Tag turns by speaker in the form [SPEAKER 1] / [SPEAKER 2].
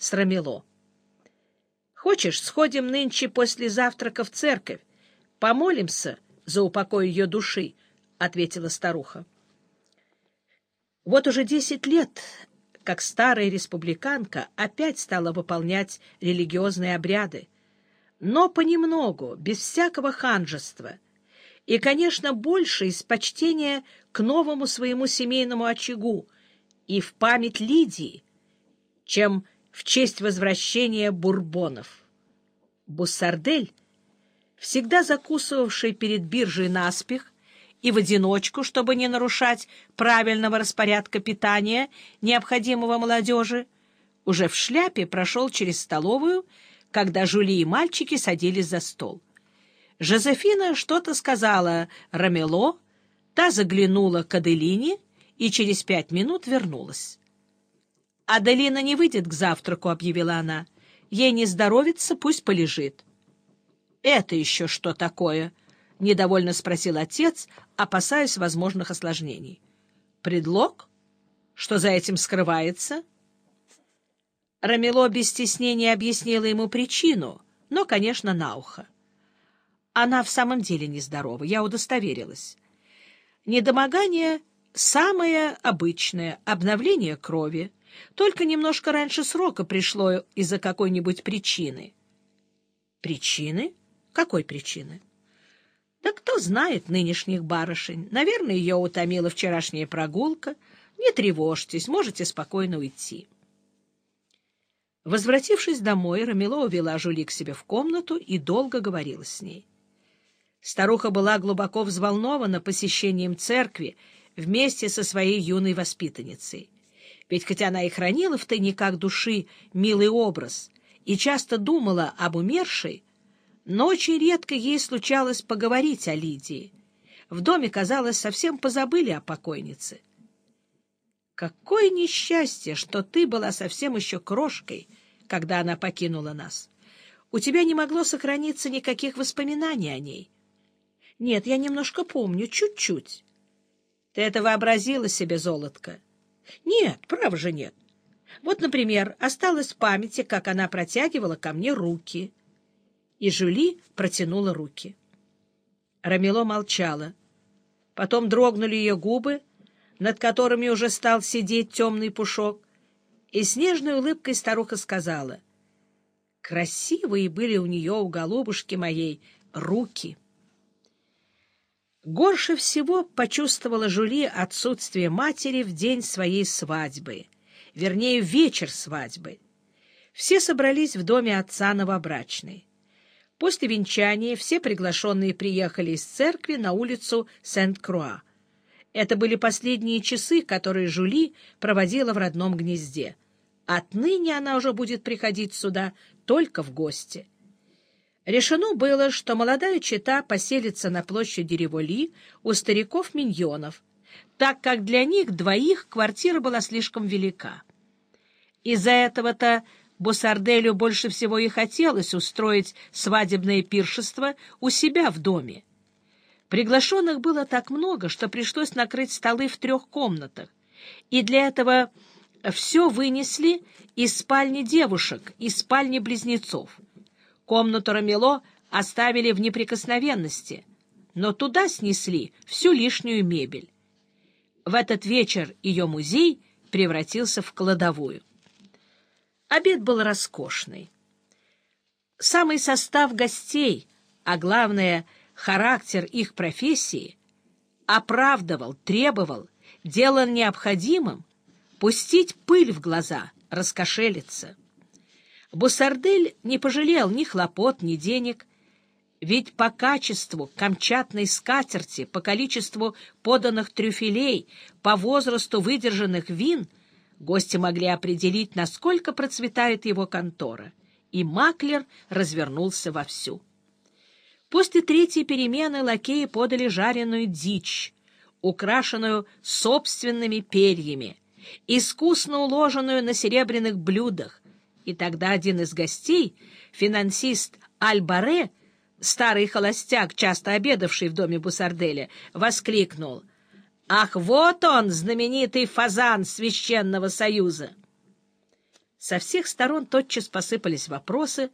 [SPEAKER 1] с. «Хочешь, сходим нынче после завтрака в церковь, помолимся за упокой ее души?» — ответила старуха. Вот уже десять лет, как старая республиканка опять стала выполнять религиозные обряды, но понемногу, без всякого ханжества, и, конечно, больше из почтения к новому своему семейному очагу и в память Лидии, чем в честь возвращения бурбонов. Буссардель, всегда закусывавший перед биржей наспех и в одиночку, чтобы не нарушать правильного распорядка питания, необходимого молодежи, уже в шляпе прошел через столовую, когда Жули и мальчики садились за стол. Жозефина что-то сказала Рамело, та заглянула к Аделине и через пять минут вернулась. «Аделина не выйдет к завтраку», — объявила она. «Ей не здоровится, пусть полежит». «Это еще что такое?» — недовольно спросил отец, опасаясь возможных осложнений. «Предлог? Что за этим скрывается?» Рамело без стеснения объяснила ему причину, но, конечно, на ухо. Она в самом деле нездорова, я удостоверилась. Недомогание — самое обычное обновление крови, только немножко раньше срока пришло из-за какой-нибудь причины. Причины? Какой причины? Да кто знает нынешних барышень. Наверное, ее утомила вчерашняя прогулка. Не тревожьтесь, можете спокойно уйти. Возвратившись домой, Рамило увела Жули к себе в комнату и долго говорила с ней. Старуха была глубоко взволнована посещением церкви вместе со своей юной воспитанницей. Ведь хотя она и хранила в тайниках души милый образ и часто думала об умершей, но очень редко ей случалось поговорить о Лидии. В доме, казалось, совсем позабыли о покойнице. «Какое несчастье, что ты была совсем еще крошкой, когда она покинула нас! У тебя не могло сохраниться никаких воспоминаний о ней». Нет, я немножко помню, чуть-чуть. Ты это вообразила себе, золотко? Нет, прав же нет. Вот, например, осталось в памяти, как она протягивала ко мне руки. И Жюли протянула руки. Рамило молчала. Потом дрогнули ее губы, над которыми уже стал сидеть темный пушок, и с нежной улыбкой старуха сказала, «Красивые были у нее, у голубушки моей, руки». Горше всего почувствовала Жули отсутствие матери в день своей свадьбы, вернее, вечер свадьбы. Все собрались в доме отца новобрачной. После венчания все приглашенные приехали из церкви на улицу Сент-Круа. Это были последние часы, которые Жули проводила в родном гнезде. Отныне она уже будет приходить сюда только в гости. Решено было, что молодая чета поселится на площади Револи у стариков-миньонов, так как для них двоих квартира была слишком велика. Из-за этого-то Бусарделю больше всего и хотелось устроить свадебное пиршество у себя в доме. Приглашенных было так много, что пришлось накрыть столы в трех комнатах, и для этого все вынесли из спальни девушек, из спальни близнецов. Комнату Рамело оставили в неприкосновенности, но туда снесли всю лишнюю мебель. В этот вечер ее музей превратился в кладовую. Обед был роскошный. Самый состав гостей, а главное — характер их профессии, оправдывал, требовал, делал необходимым пустить пыль в глаза, раскошелиться. Бусардель не пожалел ни хлопот, ни денег, ведь по качеству камчатной скатерти, по количеству поданных трюфелей, по возрасту выдержанных вин гости могли определить, насколько процветает его контора, и маклер развернулся вовсю. После третьей перемены лакеи подали жареную дичь, украшенную собственными перьями, искусно уложенную на серебряных блюдах, и тогда один из гостей, финансист Аль-Баре, старый холостяк, часто обедавший в доме Бусарделя, воскликнул «Ах, вот он, знаменитый фазан Священного Союза!» Со всех сторон тотчас посыпались вопросы,